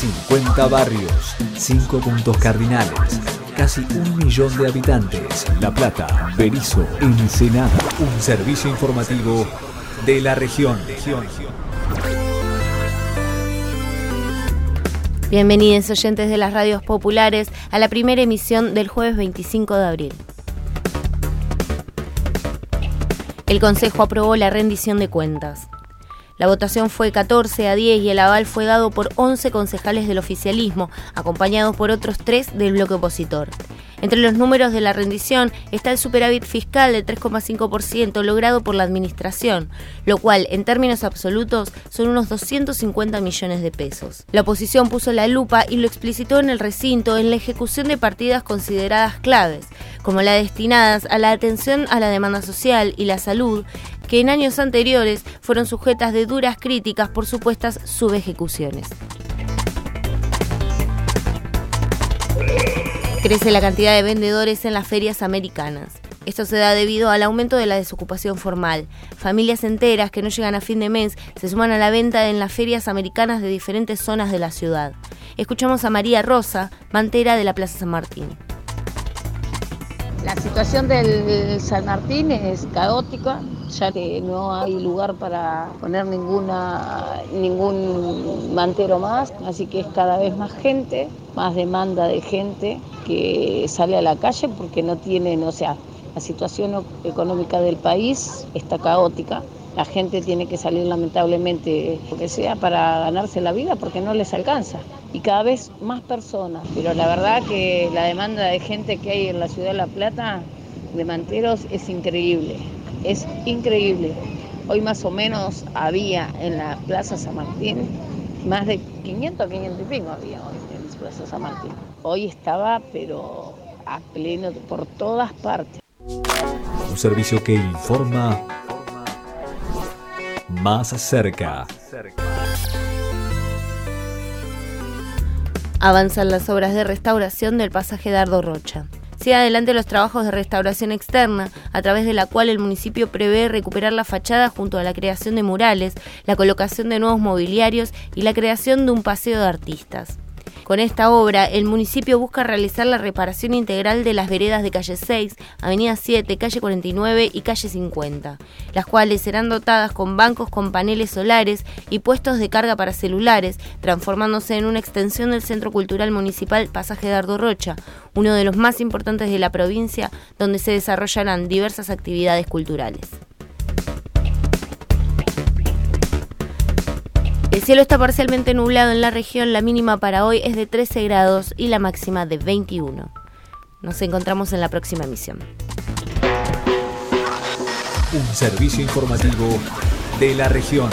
50 barrios, 5 puntos cardinales, casi un millón de habitantes. La Plata, Berizo, Ensenada. Un servicio informativo de la región. Bienvenidos oyentes de las radios populares a la primera emisión del jueves 25 de abril. El Consejo aprobó la rendición de cuentas. La votación fue 14 a 10 y el aval fue dado por 11 concejales del oficialismo, acompañados por otros 3 del bloque opositor. Entre los números de la rendición está el superávit fiscal de 3,5% logrado por la Administración, lo cual en términos absolutos son unos 250 millones de pesos. La oposición puso la lupa y lo explicitó en el recinto en la ejecución de partidas consideradas claves, como las destinadas a la atención a la demanda social y la salud, que en años anteriores fueron sujetas de duras críticas por supuestas subejecuciones. Crece la cantidad de vendedores en las ferias americanas. Esto se da debido al aumento de la desocupación formal. Familias enteras que no llegan a fin de mes se suman a la venta en las ferias americanas de diferentes zonas de la ciudad. Escuchamos a María Rosa, mantera de la Plaza San Martín. La situación del San Martín es caótica, ya que no hay lugar para poner ninguna, ningún mantero más, así que es cada vez más gente, más demanda de gente que sale a la calle porque no tienen, o sea, la situación económica del país está caótica. La gente tiene que salir lamentablemente, porque sea para ganarse la vida, porque no les alcanza. Y cada vez más personas. Pero la verdad que la demanda de gente que hay en la ciudad de La Plata, de manteros, es increíble es increíble. Hoy más o menos había en la Plaza San Martín más de 500, 500 y pico había hoy en la Plaza San Martín. Hoy estaba, pero a pleno por todas partes. Un servicio que informa más cerca. Avanzan las obras de restauración del pasaje Dardo Rocha sigue adelante los trabajos de restauración externa, a través de la cual el municipio prevé recuperar la fachada junto a la creación de murales, la colocación de nuevos mobiliarios y la creación de un paseo de artistas. Con esta obra, el municipio busca realizar la reparación integral de las veredas de calle 6, avenida 7, calle 49 y calle 50, las cuales serán dotadas con bancos con paneles solares y puestos de carga para celulares, transformándose en una extensión del Centro Cultural Municipal Pasaje Dardo Rocha, uno de los más importantes de la provincia, donde se desarrollarán diversas actividades culturales. El cielo está parcialmente nublado en la región, la mínima para hoy es de 13 grados y la máxima de 21. Nos encontramos en la próxima emisión. Un servicio informativo de la región.